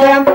Yeah.